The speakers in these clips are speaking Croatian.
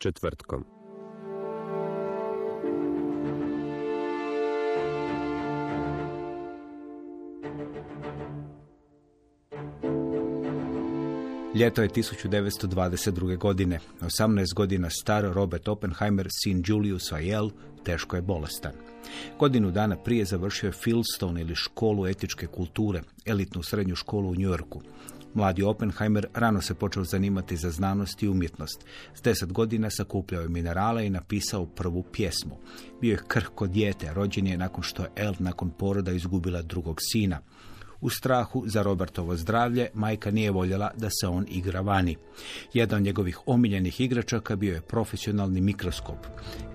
Četvrtkom. Ljeto je 1922. godine. 18 godina star Robert Oppenheimer, sin Julius Ayel, teško je bolestan. Godinu dana prije završio je Fieldstone ili školu etičke kulture, elitnu srednju školu u Njujorku. Mladi Oppenheimer rano se počeo zanimati za znanost i umjetnost. S deset godina sakupljao je minerale i napisao prvu pjesmu. Bio je krhko dijete, rođen je nakon što je El nakon poroda izgubila drugog sina. U strahu za Robertovo zdravlje, majka nije voljela da se on igra vani. Jedan od njegovih omiljenih igračaka bio je profesionalni mikroskop.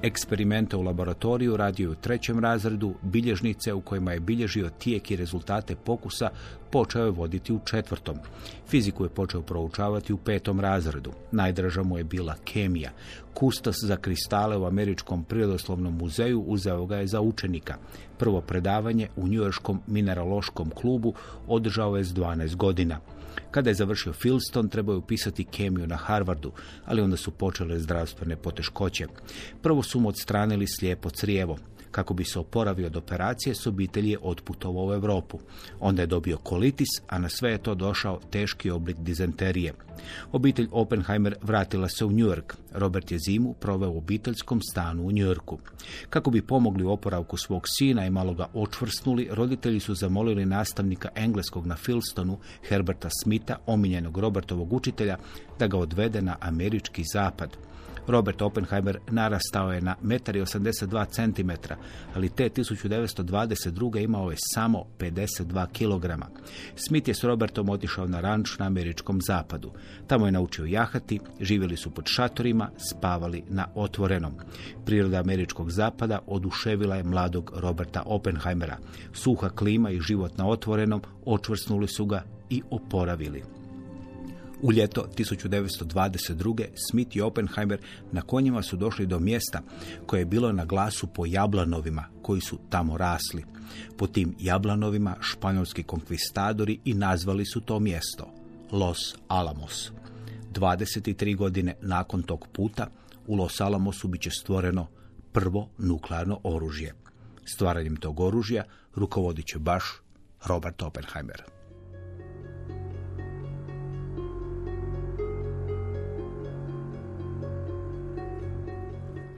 Eksperimente u laboratoriju radio je u trećem razredu, bilježnice u kojima je bilježio tijek i rezultate pokusa počeo je voditi u četvrtom. Fiziku je počeo proučavati u petom razredu. Najdraža mu je bila kemija. Kustos za kristale u Američkom prirodoslovnom muzeju uzeo ga je za učenika. Prvo predavanje u Njujorskom mineraloškom klubu održao je s 12 godina. Kada je završio Filston, trebao je upisati kemiju na Harvardu, ali onda su počele zdravstvene poteškoće. Prvo su mu odstranili slijepo crijevo. Kako bi se oporavio od operacije, s obitelji je otputovao u Europu. Onda je dobio kolitis, a na sve je to došao teški oblik dizenterije. Obitelj Oppenheimer vratila se u New York. Robert je zimu proveo u obiteljskom stanu u New Yorku. Kako bi pomogli u oporavku svog sina i malo ga očvrsnuli, roditelji su zamolili nastavnika engleskog na Filstonu, Herberta Smitha, omiljenog Robertovog učitelja, da ga odvede na američki zapad. Robert Oppenheimer narastao je na 1,82 cm, ali te 1922. imao je samo 52 kg. Smith je s Robertom otišao na ranč na američkom zapadu. Tamo je naučio jahati, živjeli su pod šatorima, spavali na otvorenom. Priroda američkog zapada oduševila je mladog Roberta Oppenheimera. Suha klima i život na otvorenom očvrsnuli su ga i oporavili. U ljeto 1922. Smith i Oppenheimer na konjima su došli do mjesta koje je bilo na glasu po jablanovima koji su tamo rasli. Po tim jablanovima španjolski konkvistadori i nazvali su to mjesto Los Alamos. 23 godine nakon tog puta u Los Alamosu bit će stvoreno prvo nuklearno oružje. Stvaranjem tog oružja rukovodit će baš Robert Oppenheimer.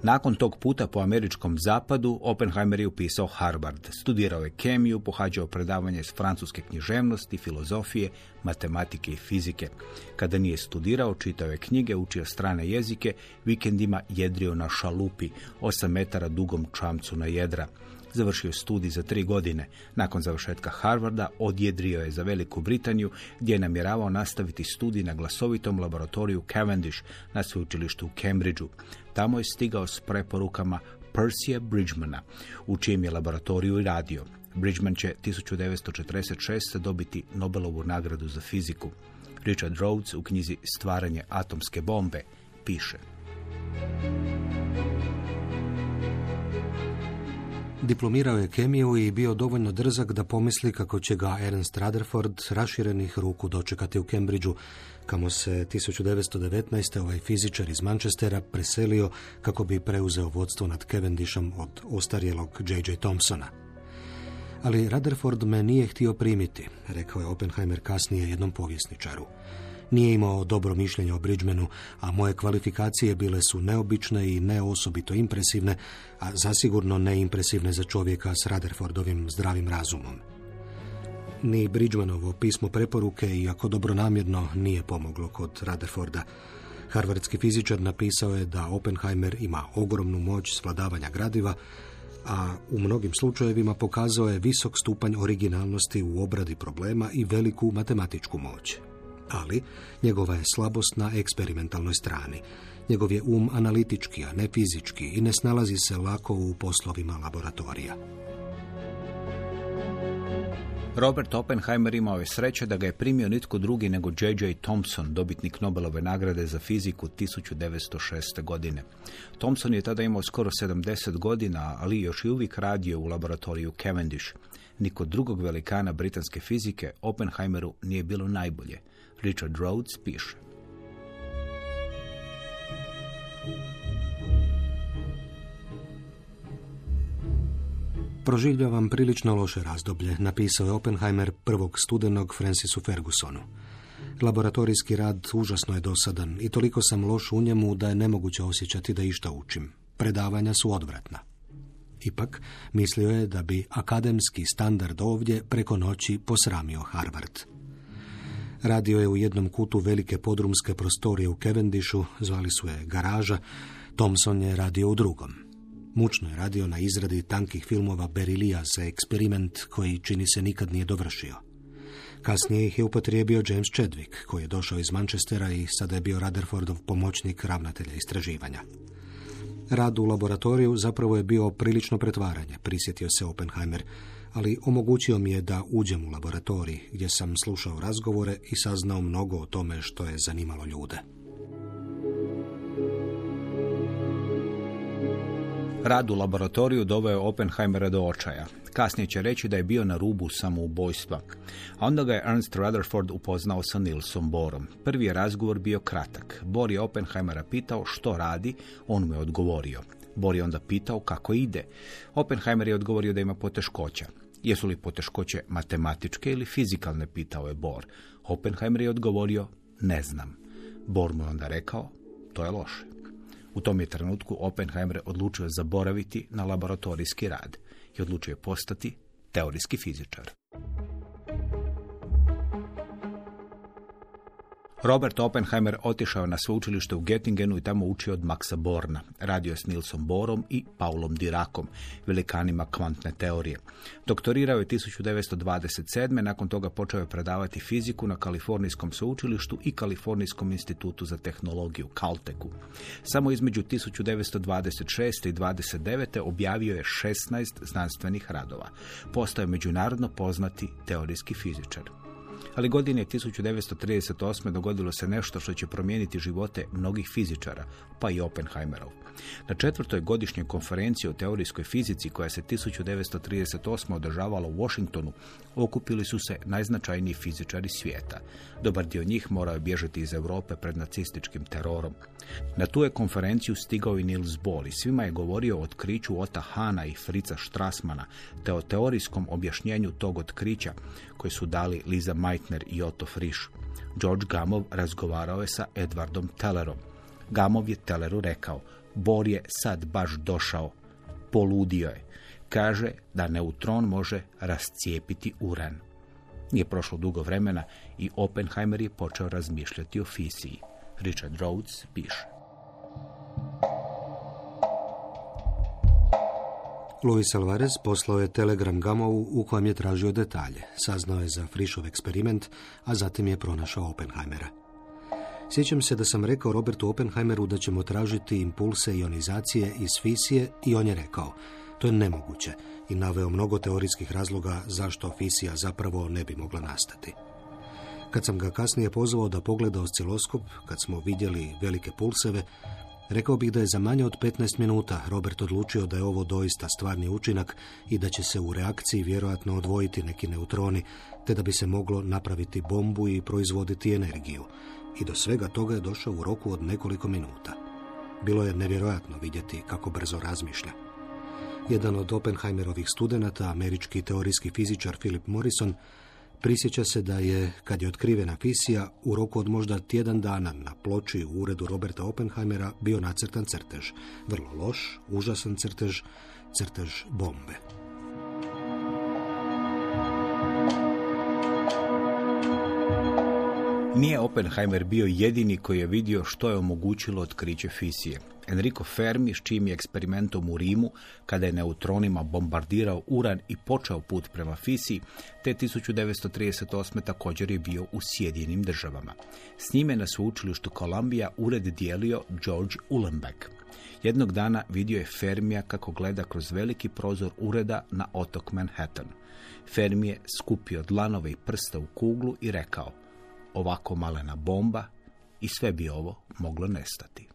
Nakon tog puta po američkom zapadu, Oppenheimer je upisao Harvard. Studirao je kemiju, pohađao predavanje iz francuske književnosti, filozofije, matematike i fizike. Kada nije studirao, čitao je knjige, učio strane jezike, vikendima jedrio na šalupi, 8 metara dugom čamcu na jedra. Završio studij za tri godine. Nakon završetka Harvarda odjedrio je za Veliku Britaniju gdje je namjeravao nastaviti studij na glasovitom laboratoriju Cavendish na sveučilištu u Cambridgeu. Tamo je stigao s preporukama Percija Bridgemana, u čijem je laboratoriju i radio. Bridgman će 1946. dobiti Nobelovu nagradu za fiziku. Richard Rhodes u knjizi Stvaranje atomske bombe piše. Diplomirao je kemiju i bio dovoljno drzak da pomisli kako će ga Ernst Rutherford raširenih ruku dočekati u Cambridgeu, kamo se 1919. ovaj fizičar iz Manchestera preselio kako bi preuzeo vodstvo nad Cavendishom od ostarjelog J.J. Thompsona. Ali Rutherford me nije htio primiti, rekao je Oppenheimer kasnije jednom povjesničaru. Nije imao dobro mišljenje o Bridgemanu, a moje kvalifikacije bile su neobične i neosobito impresivne, a zasigurno neimpresivne za čovjeka s Rutherfordovim zdravim razumom. Ni Bridgemanovo pismo preporuke, iako dobronamjerno, nije pomoglo kod Rutherforda. Harvardski fizičar napisao je da Oppenheimer ima ogromnu moć svladavanja gradiva, a u mnogim slučajevima pokazao je visok stupanj originalnosti u obradi problema i veliku matematičku moć. Ali njegova je slabost na eksperimentalnoj strani. Njegov je um analitički, a ne fizički i ne snalazi se lako u poslovima laboratorija. Robert Oppenheimer imao je sreće da ga je primio nitko drugi nego J.J. Thompson, dobitnik Nobelove nagrade za fiziku 1906. godine. Thompson je tada imao skoro 70 godina, ali još i uvijek radio u laboratoriju Cavendish. Niko drugog velikana britanske fizike Oppenheimeru nije bilo najbolje. Richard Rhodes piše. Proživljavam prilično loše razdoblje, napisao je Oppenheimer prvog studenog Francisu Fergusonu. Laboratorijski rad užasno je dosadan i toliko sam loš u njemu da je nemoguće osjećati da išta učim. Predavanja su odvratna. Ipak, mislio je da bi akademski standard ovdje preko noći posramio Harvard. Radio je u jednom kutu velike podrumske prostorije u Cavendishu, zvali su je garaža, Thomson je radio u drugom. Mučno je radio na izradi tankih filmova Berilija za eksperiment koji čini se nikad nije dovršio. Kasnije ih je upotrijebio James Chadwick, koji je došao iz Manchestera i sada je bio Rutherfordov pomoćnik ravnatelja istraživanja. Rad u laboratoriju zapravo je bio prilično pretvaranje, prisjetio se Oppenheimer, ali omogućio mi je da uđem u laboratorij, gdje sam slušao razgovore i saznao mnogo o tome što je zanimalo ljude. Rad u laboratoriju doveo Oppenheimera do očaja. Kasnije će reći da je bio na rubu samoubojstva. A onda ga je Ernst Rutherford upoznao sa Nilsom Borom. Prvi je razgovor bio kratak. Bor je Oppenheimera pitao što radi, on mu je odgovorio. Bor je onda pitao kako ide. Oppenheimer je odgovorio da ima poteškoća. Jesu li poteškoće matematičke ili fizikalne, pitao je Bor. Oppenheimer je odgovorio, ne znam. Bor mu je onda rekao, to je loše. U tom je trenutku Oppenheimer odlučio zaboraviti na laboratorijski rad i odlučio postati teorijski fizičar. Robert Oppenheimer otišao na sveučilište u Göttingenu i tamo učio od Maxa Borna. Radio je s Nilsom Borom i Paulom Dirakom, velikanima kvantne teorije. Doktorirao je 1927. Nakon toga počeo je predavati fiziku na Kalifornijskom sveučilištu i Kalifornijskom institutu za tehnologiju, Caltechu. Samo između 1926. i 29. objavio je 16 znanstvenih radova. Postao je međunarodno poznati teorijski fizičar ali godine 1938. dogodilo se nešto što će promijeniti živote mnogih fizičara, pa i Oppenheimerov. Na četvrtoj godišnjoj konferenciji o teorijskoj fizici koja se 1938. održavala u Washingtonu okupili su se najznačajniji fizičari svijeta. Dobar dio njih morao je bježati iz Europe pred nacističkim terorom. Na tu je konferenciju stigao i Niels Bohr i svima je govorio o otkriću Ota Hana i Frica Strassmana te o teorijskom objašnjenju tog otkrića koje su dali Liza Meitner i Otto Frisch. George Gamov razgovarao je sa Edwardom Tellerom. Gamov je Telleru rekao, Bor je sad baš došao, poludio je. Kaže da neutron može rascijepiti uran. Nije prošlo dugo vremena i Oppenheimer je počeo razmišljati o fisiji. Richard Rhodes piše. Luis Alvarez poslao je telegram Gamovu u kojem je tražio detalje. Saznao je za Frišov eksperiment, a zatim je pronašao Oppenheimera. Sjećam se da sam rekao Robertu Oppenheimeru da ćemo tražiti impulse ionizacije iz fisije i on je rekao, to je nemoguće i naveo mnogo teorijskih razloga zašto fisija zapravo ne bi mogla nastati. Kad sam ga kasnije pozvao da pogleda osciloskop, kad smo vidjeli velike pulseve, rekao bih da je za manje od 15 minuta Robert odlučio da je ovo doista stvarni učinak i da će se u reakciji vjerojatno odvojiti neki neutroni, te da bi se moglo napraviti bombu i proizvoditi energiju. I do svega toga je došao u roku od nekoliko minuta. Bilo je nevjerojatno vidjeti kako brzo razmišlja. Jedan od Oppenheimerovih studenata, američki teorijski fizičar Philip Morrison, Prisjeća se da je, kad je otkrivena fisija, u roku od možda tjedan dana na ploči u uredu Roberta Oppenheimera bio nacrtan crtež. Vrlo loš, užasan crtež, crtež bombe. Nije Oppenheimer bio jedini koji je vidio što je omogućilo otkriće fisije. Enrico Fermi, s čijim je eksperimentom u Rimu, kada je neutronima bombardirao uran i počeo put prema fisiji, te 1938. također je bio u Sjedinim državama. S njime na sveučilištu Columbia ured dijelio George Uhlenbeck. Jednog dana vidio je Fermija kako gleda kroz veliki prozor ureda na otok Manhattan. Fermi je skupio dlanove i prsta u kuglu i rekao – ovako malena bomba i sve bi ovo moglo nestati.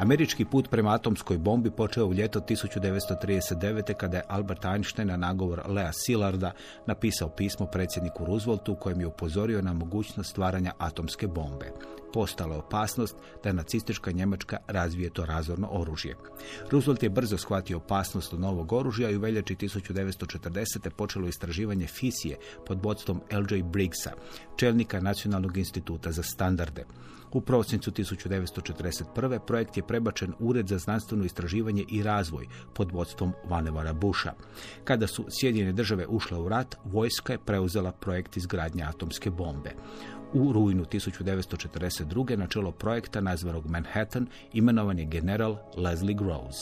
Američki put prema atomskoj bombi počeo u ljeto 1939. kada je Albert Einstein na nagovor Lea Szillarda napisao pismo predsjedniku Rooseveltu kojem je upozorio na mogućnost stvaranja atomske bombe. Postala opasnost da nacistička Njemačka razvije to razorno oružje. Roosevelt je brzo shvatio opasnost od novog oružja i u veljači 1940. počelo istraživanje fisije pod vodstvom L.J. Briggsa, čelnika Nacionalnog instituta za standarde. U prosincu 1941. projekt je prebačen Ured za znanstveno istraživanje i razvoj pod vodstvom Vanevara Busha. Kada su Sjedinjene države ušle u rat, vojska je preuzela projekt izgradnje atomske bombe. U rujnu 1942. na čelo projekta nazvanog Manhattan imenovan je general Leslie Groves.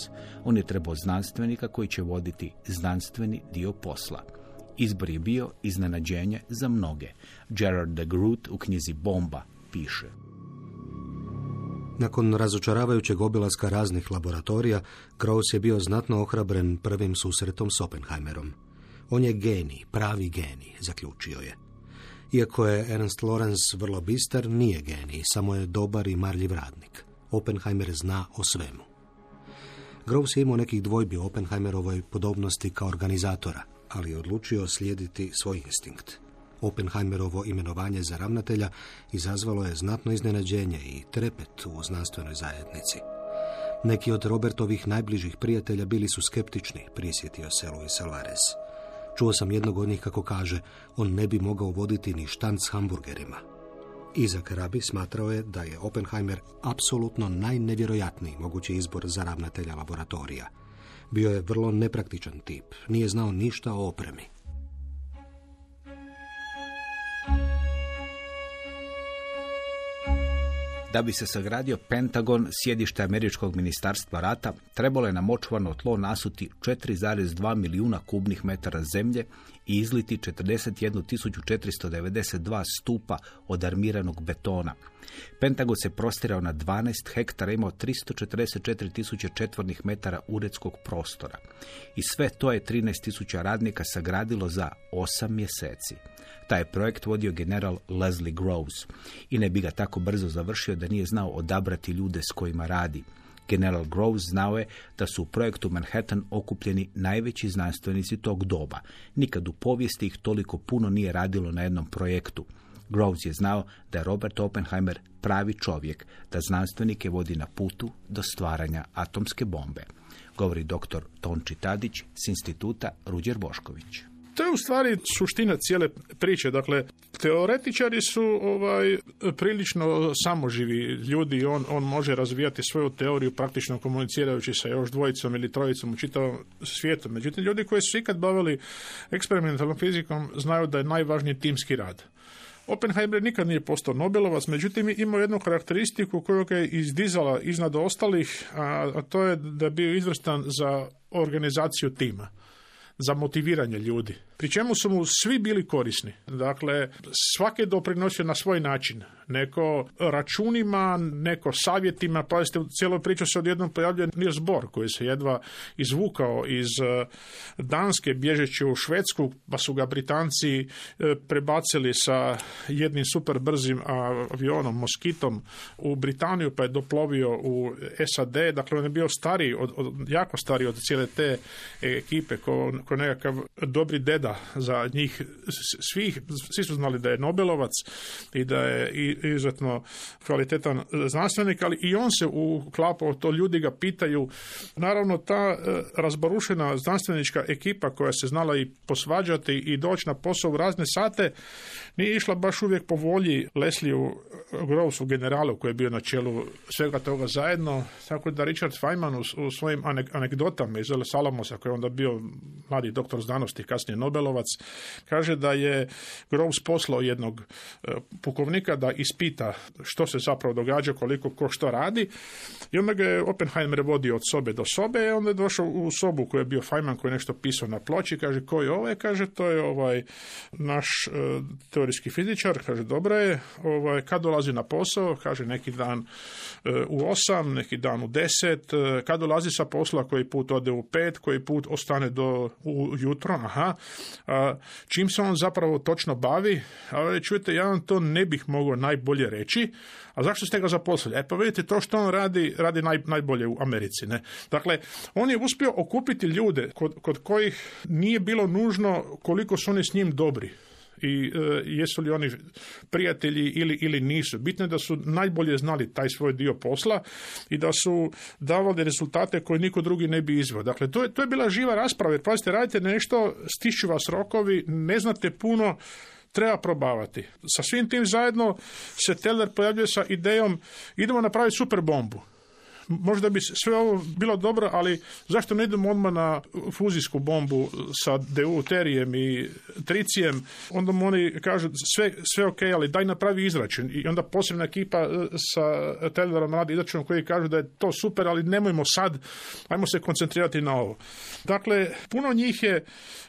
On je trebao znanstvenika koji će voditi znanstveni dio posla. Izbor je bio iznenađenje za mnoge. Gerard de Groot u knjizi Bomba piše. Nakon razočaravajućeg obilaska raznih laboratorija, Kraus je bio znatno ohrabren prvim susretom s Oppenheimerom. On je genij, pravi genij, zaključio je. Iako je Ernst Lorenz vrlo bistar, nije genij, samo je dobar i marljiv radnik. Oppenheimer zna o svemu. Groves je imao nekih dvojbi o Oppenheimerovoj podobnosti kao organizatora, ali je odlučio slijediti svoj instinkt. Oppenheimerovo imenovanje za ravnatelja izazvalo je znatno iznenađenje i trepet u znanstvenoj zajednici. Neki od Robertovih najbližih prijatelja bili su skeptični, prisjetio se Luis Alvarez. Čuo sam jednog od njih kako kaže, on ne bi mogao voditi ni štanc s hamburgerima. Izak Rabi smatrao je da je Oppenheimer apsolutno najnevjerojatniji mogući izbor za ravnatelja laboratorija. Bio je vrlo nepraktičan tip, nije znao ništa o opremi. Da bi se sagradio Pentagon, sjedište Američkog ministarstva rata, trebalo je na močvarno tlo nasuti 4,2 milijuna kubnih metara zemlje i izliti 41.492 stupa od armiranog betona. Pentagon se prostirao na 12 hektara, imao 344.000 četvornih metara uredskog prostora. I sve to je 13.000 radnika sagradilo za 8 mjeseci. Taj projekt vodio general Leslie Groves i ne bi ga tako brzo završio da nije znao odabrati ljude s kojima radi. General Groves znao je da su u projektu Manhattan okupljeni najveći znanstvenici tog doba. Nikad u povijesti ih toliko puno nije radilo na jednom projektu. Groves je znao da je Robert Oppenheimer pravi čovjek, da znanstvenike vodi na putu do stvaranja atomske bombe. Govori dr. Tonči Tadić s instituta Ruđer Bošković. To je u stvari suština cijele priče. Dakle, teoretičari su ovaj prilično samoživi ljudi. On, on može razvijati svoju teoriju praktično komunicirajući sa još dvojicom ili trojicom u čitavom svijetu. Međutim, ljudi koji su ikad bavili eksperimentalnom fizikom znaju da je najvažniji timski rad. Oppenheimer nikad nije postao Nobelovac, međutim imao jednu karakteristiku koju je izdizala iznad ostalih, a, a to je da je bio izvrstan za organizaciju tima za motiviranje ljudi. Pri čemu su mu svi bili korisni. Dakle, svaki je doprinosio na svoj način. Neko računima, neko savjetima, pazite, u cijeloj priču se odjednom pojavljuje Niels Bohr, koji se jedva izvukao iz e, Danske, bježeći u Švedsku, pa su ga Britanci e, prebacili sa jednim super brzim avionom, Moskitom, u Britaniju, pa je doplovio u SAD. Dakle, on je bio stariji, od, jako stariji od cijele te ekipe, ko, ko nekakav dobri deda tada za njih svih, svi su znali da je Nobelovac i da je izuzetno kvalitetan znanstvenik, ali i on se uklapao, to ljudi ga pitaju. Naravno, ta e, razbarušena znanstvenička ekipa koja se znala i posvađati i doći na posao u razne sate, nije išla baš uvijek po volji Lesliju Grovesu, generalu koji je bio na čelu svega toga zajedno, tako da Richard Feynman u, u svojim anegdotama iz Los Alamosa, koji je onda bio mladi doktor znanosti, kasnije Nobelovac, kaže da je Groves poslao jednog e, pukovnika da ispita što se zapravo događa, koliko ko što radi. I onda ga je Oppenheimer vodio od sobe do sobe i onda je došao u sobu koju je bio Feynman koji je nešto pisao na ploči, kaže ko je ovaj, kaže to je ovaj naš e, teorijski fizičar, kaže dobro je, ovaj, kad dolazi na posao, kaže neki dan e, u osam, neki dan u deset, e, kad dolazi sa posla koji put ode u pet, koji put ostane do jutro, aha, čim se on zapravo točno bavi, a čujete, ja vam to ne bih mogao najbolje reći, a zašto ste ga zaposlili? E pa vidite, to što on radi, radi naj, najbolje u Americi. Ne? Dakle, on je uspio okupiti ljude kod, kod kojih nije bilo nužno koliko su oni s njim dobri i e, jesu li oni prijatelji ili, ili nisu. Bitno je da su najbolje znali taj svoj dio posla i da su davali rezultate koje niko drugi ne bi izveo. Dakle, to je, to je bila živa rasprava. Jer pazite, radite nešto, stišću vas rokovi, ne znate puno, treba probavati. Sa svim tim zajedno se Teller pojavljuje sa idejom idemo napraviti super bombu. Možda bi sve ovo bilo dobro, ali zašto ne idemo odmah na fuzijsku bombu sa deuterijem i tricijem? Onda mu oni kažu sve, sve ok, ali daj napravi izračun. I onda posebna ekipa e, sa Tellerom radi izračunom koji kažu da je to super, ali nemojmo sad, ajmo se koncentrirati na ovo. Dakle, puno njih je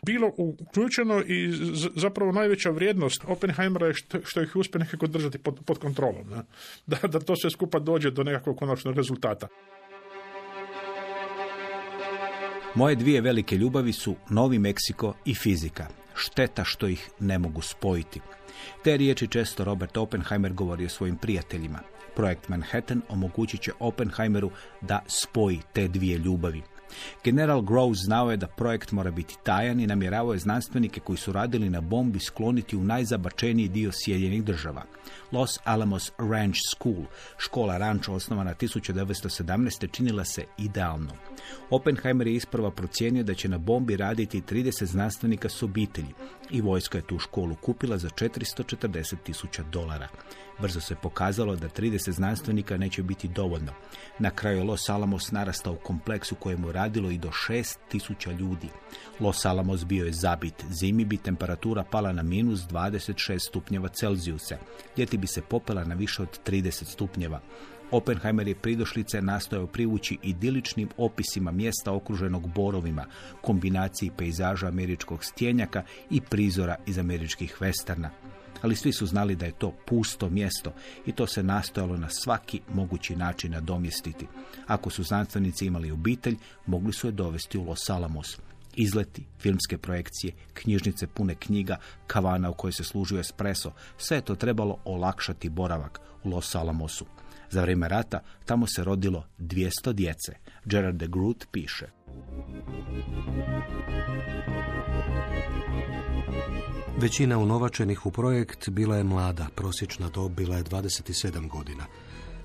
bilo uključeno i zapravo najveća vrijednost Oppenheimera je što, što ih uspije nekako držati pod, pod kontrolom. Ne? Da, da to sve skupa dođe do nekakvog konačnog rezultata. Moje dvije velike ljubavi su Novi Meksiko i fizika. Šteta što ih ne mogu spojiti. Te riječi često Robert Oppenheimer govorio svojim prijateljima. Projekt Manhattan omogućit će Oppenheimeru da spoji te dvije ljubavi. General Groves znao je da projekt mora biti tajan i namjeravao je znanstvenike koji su radili na bombi skloniti u najzabačeniji dio Sjedinjenih država. Los Alamos Ranch School, škola ranča osnovana 1917. činila se idealno. Oppenheimer je isprva procijenio da će na bombi raditi 30 znanstvenika s obitelji i vojska je tu školu kupila za 440 tisuća dolara. Brzo se pokazalo da 30 znanstvenika neće biti dovoljno. Na kraju Los Alamos narastao u kompleksu kojemu je radilo i do 6000 ljudi. Los Alamos bio je zabit. Zimi bi temperatura pala na minus 26 stupnjeva Celzijusa. Ljeti bi se popela na više od 30 stupnjeva. Oppenheimer je pridošlice nastojao privući idiličnim opisima mjesta okruženog borovima, kombinaciji pejzaža američkog stjenjaka i prizora iz američkih westerna. Ali svi su znali da je to pusto mjesto i to se nastojalo na svaki mogući način nadomjestiti. Ako su znanstvenici imali obitelj, mogli su je dovesti u Los Alamos. Izleti, filmske projekcije, knjižnice pune knjiga, kavana u kojoj se služio espresso, sve je to trebalo olakšati boravak u Los Alamosu. Za vrijeme rata tamo se rodilo 200 djece. Gerard de Groot piše. Većina unovačenih u projekt bila je mlada, prosječna dob bila je 27 godina.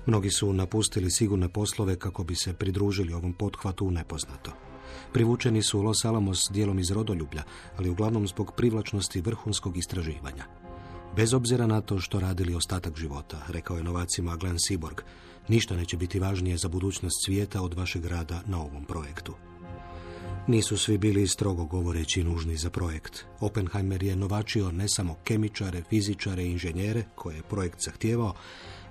Mnogi su napustili sigurne poslove kako bi se pridružili ovom pothvatu u nepoznato. Privučeni su Los Alamos dijelom iz rodoljublja, ali uglavnom zbog privlačnosti vrhunskog istraživanja. Bez obzira na to što radili ostatak života, rekao je novacima Glenn Seaborg, ništa neće biti važnije za budućnost svijeta od vašeg rada na ovom projektu. Nisu svi bili strogo govoreći nužni za projekt. Oppenheimer je novačio ne samo kemičare, fizičare i inženjere koje je projekt zahtijevao,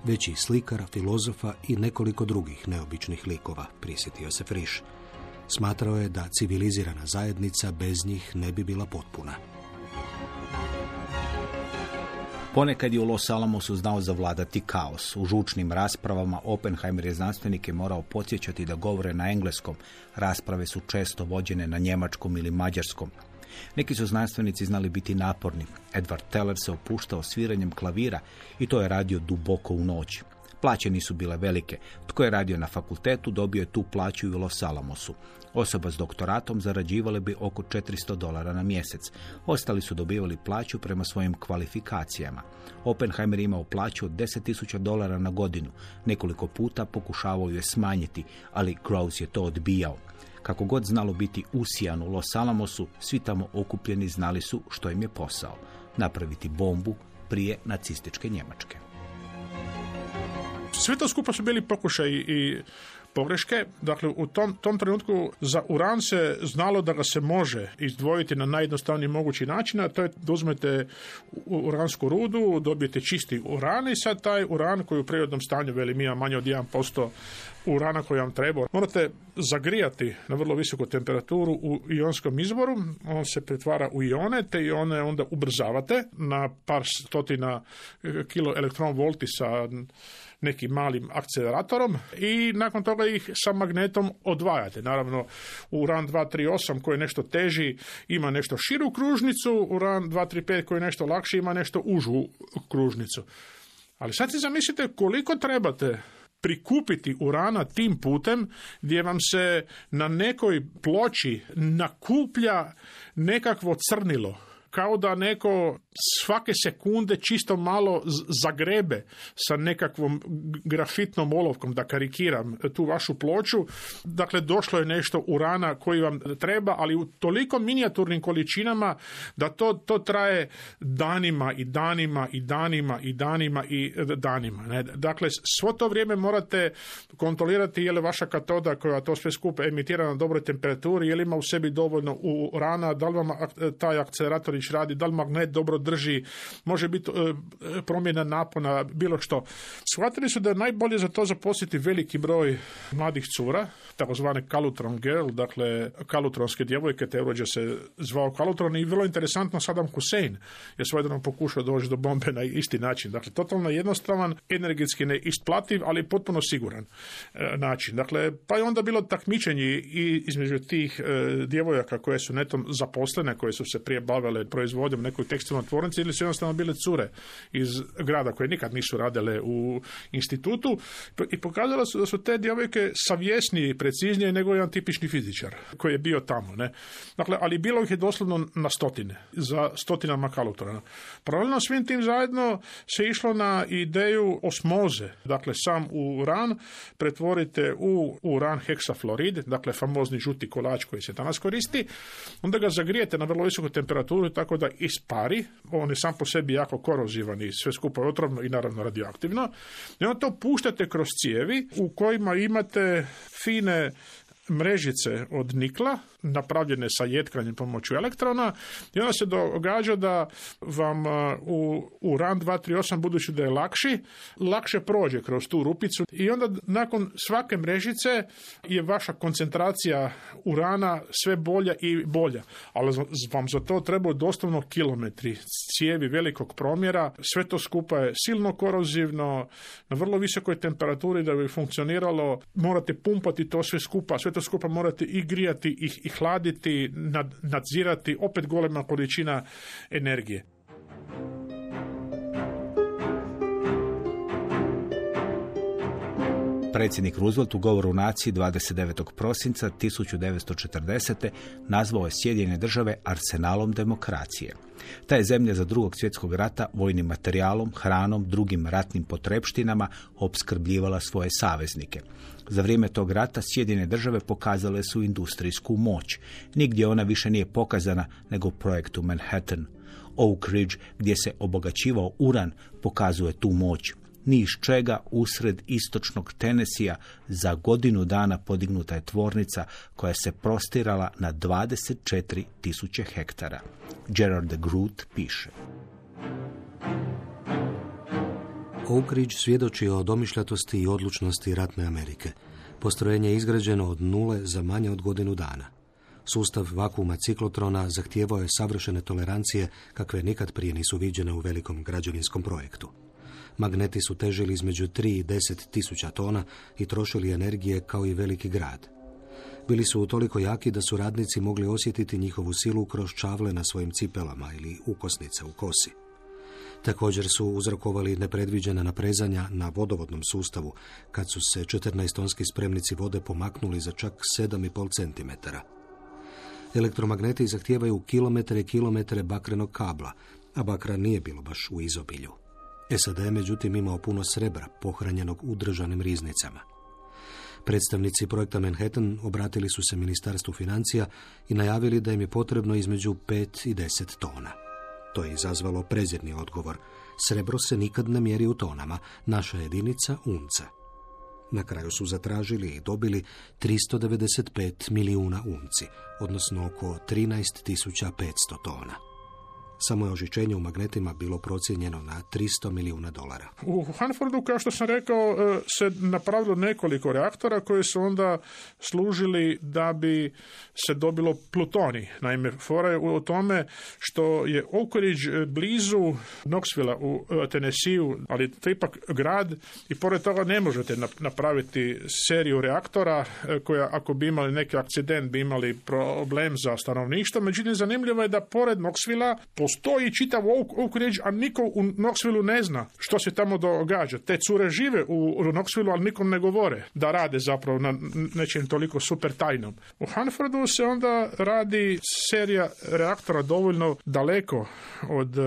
već i slikara, filozofa i nekoliko drugih neobičnih likova, prisjetio se Frisch. Smatrao je da civilizirana zajednica bez njih ne bi bila potpuna. Ponekad je u Los Alamosu znao zavladati kaos. U žučnim raspravama Oppenheimer je znanstvenike morao podsjećati da govore na engleskom. Rasprave su često vođene na njemačkom ili mađarskom. Neki su znanstvenici znali biti naporni. Edward Teller se opuštao sviranjem klavira i to je radio duboko u noć. Plaće nisu bile velike. Tko je radio na fakultetu dobio je tu plaću i u Los Alamosu. Osoba s doktoratom zarađivale bi oko 400 dolara na mjesec. Ostali su dobivali plaću prema svojim kvalifikacijama. Oppenheimer imao plaću od 10.000 dolara na godinu. Nekoliko puta pokušavao ju je smanjiti, ali Groves je to odbijao. Kako god znalo biti usijan u Los Alamosu, svi tamo okupljeni znali su što im je posao. Napraviti bombu prije nacističke Njemačke. Sve to skupa su bili pokušaj i pogreške. Dakle, u tom, tom trenutku za uran se znalo da ga se može izdvojiti na najjednostavniji mogući način, a to je da uzmete uransku rudu, dobijete čisti uran i sad taj uran koji u prirodnom stanju veli ima manje od 1% urana koji vam treba. Morate zagrijati na vrlo visoku temperaturu u ionskom izvoru, on se pretvara u ione, te ione onda ubrzavate na par stotina kilo elektron volti sa nekim malim akceleratorom i nakon toga ih sa magnetom odvajate. Naravno, uran 238 koji je nešto teži ima nešto širu kružnicu, uran 235 koji je nešto lakši ima nešto užu kružnicu. Ali sad si zamislite koliko trebate prikupiti urana tim putem gdje vam se na nekoj ploči nakuplja nekakvo crnilo kao da neko svake sekunde čisto malo zagrebe sa nekakvom grafitnom olovkom, da karikiram tu vašu ploču. Dakle, došlo je nešto urana koji vam treba, ali u toliko minijaturnim količinama da to, to traje danima i danima i danima i danima i danima. Ne? Dakle, svo to vrijeme morate kontrolirati je li vaša katoda koja to sve skupa emitira na dobroj temperaturi, je li ima u sebi dovoljno urana, da li vam taj akcelerator radi, da li magnet dobro drži, može biti e, promjena napona, bilo što. Shvatili su da je najbolje za to zaposliti veliki broj mladih cura, takozvane Kalutron girl, dakle kalutronske djevojke, te urođe se zvao Kalutron i vrlo interesantno Saddam Hussein je svojedano pokušao doći do bombe na isti način. Dakle, totalno jednostavan, energetski neisplativ, ali potpuno siguran e, način. Dakle, pa je onda bilo takmičenje i između tih e, djevojaka koje su netom zaposlene, koje su se prije bavile proizvodnjom nekoj tekstilnoj tvornici ili su jednostavno bile cure iz grada koje nikad nisu radile u institutu i pokazalo su da su te djevojke savjesnije i preciznije nego jedan tipični fizičar koji je bio tamo. Ne? Dakle, ali bilo ih je doslovno na stotine, za stotinama kalutora. Paralelno svim tim zajedno se išlo na ideju osmoze, dakle sam uran pretvorite u uran heksaflorid, dakle famozni žuti kolač koji se danas koristi, onda ga zagrijete na vrlo visoku temperaturu tako da ispari, on je sam po sebi jako korozivan i sve skupa otrovno i naravno radioaktivno, i onda to puštate kroz cijevi u kojima imate fine mrežice od nikla napravljene sa jetkranjem pomoću elektrona i onda se događa da vam u, u RAN 238 budući da je lakši, lakše prođe kroz tu rupicu i onda nakon svake mrežice je vaša koncentracija urana sve bolja i bolja. Ali vam za to treba doslovno kilometri cijevi velikog promjera. Sve to skupa je silno korozivno, na vrlo visokoj temperaturi da bi funkcioniralo. Morate pumpati to sve skupa, sve to skupa morate i grijati i, i hladiti, nad, nadzirati, opet golema količina energije. Predsjednik Roosevelt u govoru naciji 29. prosinca 1940. nazvao je Sjedinjene države arsenalom demokracije. Ta je zemlja za drugog svjetskog rata vojnim materijalom, hranom, drugim ratnim potrepštinama opskrbljivala svoje saveznike. Za vrijeme tog rata Sjedine države pokazale su industrijsku moć. Nigdje ona više nije pokazana nego projektu Manhattan. Oak Ridge, gdje se obogaćivao uran, pokazuje tu moć ni iz čega usred istočnog Tenesija za godinu dana podignuta je tvornica koja se prostirala na 24 tisuće hektara. Gerard de Groot piše. Oak Ridge svjedoči o domišljatosti i odlučnosti ratne Amerike. Postrojenje je izgrađeno od nule za manje od godinu dana. Sustav vakuma ciklotrona zahtijevao je savršene tolerancije kakve nikad prije nisu viđene u velikom građevinskom projektu. Magneti su težili između 3 i 10 tisuća tona i trošili energije kao i veliki grad. Bili su toliko jaki da su radnici mogli osjetiti njihovu silu kroz čavle na svojim cipelama ili ukosnice u kosi. Također su uzrokovali nepredviđena naprezanja na vodovodnom sustavu, kad su se 14-tonski spremnici vode pomaknuli za čak 7,5 cm. Elektromagneti zahtijevaju kilometre i kilometre bakrenog kabla, a bakra nije bilo baš u izobilju. SAD je međutim imao puno srebra pohranjenog u državnim riznicama. Predstavnici projekta Manhattan obratili su se Ministarstvu financija i najavili da im je potrebno između 5 i 10 tona. To je izazvalo prezirni odgovor. Srebro se nikad ne mjeri u tonama, naša jedinica unce. Na kraju su zatražili i dobili 395 milijuna unci, odnosno oko 13.500 tona. Samo je ožičenje u magnetima bilo procijenjeno na 300 milijuna dolara. U Hanfordu, kao što sam rekao, e, se napravilo nekoliko reaktora koji su onda služili da bi se dobilo plutoni. Naime, fora je u tome što je Oak Ridge blizu Knoxville u e, Tennessee, ali to je ipak grad i pored toga ne možete napraviti seriju reaktora e, koja ako bi imali neki akcident bi imali problem za stanovništvo. Međutim, zanimljivo je da pored Knoxville postoji čitav Oak a niko u Knoxville ne zna što se tamo događa. Te cure žive u Knoxville, ali nikom ne govore da rade zapravo na nečem toliko super tajnom. U Hanfordu se onda radi serija reaktora dovoljno daleko od e,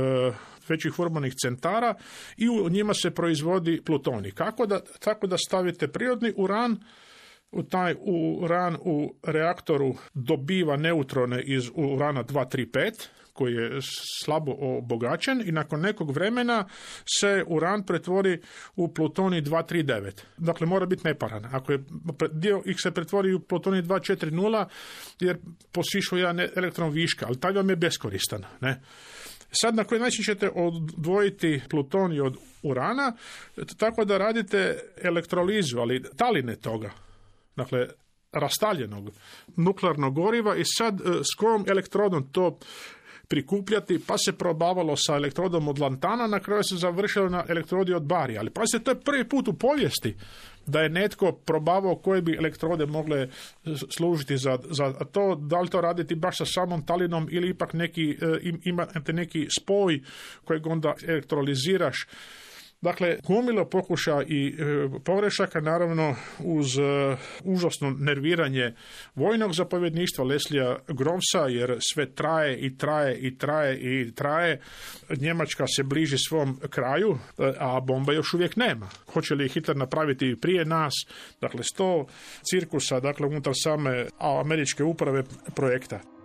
većih urbanih centara i u njima se proizvodi plutoni. Kako da, tako da stavite prirodni uran u taj uran u reaktoru dobiva neutrone iz urana 235 koji je slabo obogaćen i nakon nekog vremena se uran pretvori u plutoni 239. Dakle, mora biti neparan. Ako je dio ih se pretvori u plutoni 240, jer posišu jedan elektron viška, ali taj vam je beskoristan. Ne? Sad na koji način ćete odvojiti plutoni od urana, tako da radite elektrolizu, ali taline toga. Dakle, rastaljenog nuklearnog goriva i sad e, s kojom elektrodom to prikupljati, pa se probavalo sa elektrodom od lantana, na kraju se završilo na elektrodi od bari. Ali pa se to je prvi put u povijesti da je netko probavao koje bi elektrode mogle služiti za, za to, da li to raditi baš sa samom talinom ili ipak neki, e, imate neki spoj kojeg onda elektroliziraš Dakle, gomilo pokuša i e, pogrešaka, naravno uz e, užasno nerviranje vojnog zapovjedništva Leslija Gromsa, jer sve traje i traje i traje i traje. Njemačka se bliži svom kraju, e, a bomba još uvijek nema. Hoće li Hitler napraviti prije nas? Dakle, sto cirkusa, dakle, unutar same američke uprave projekta.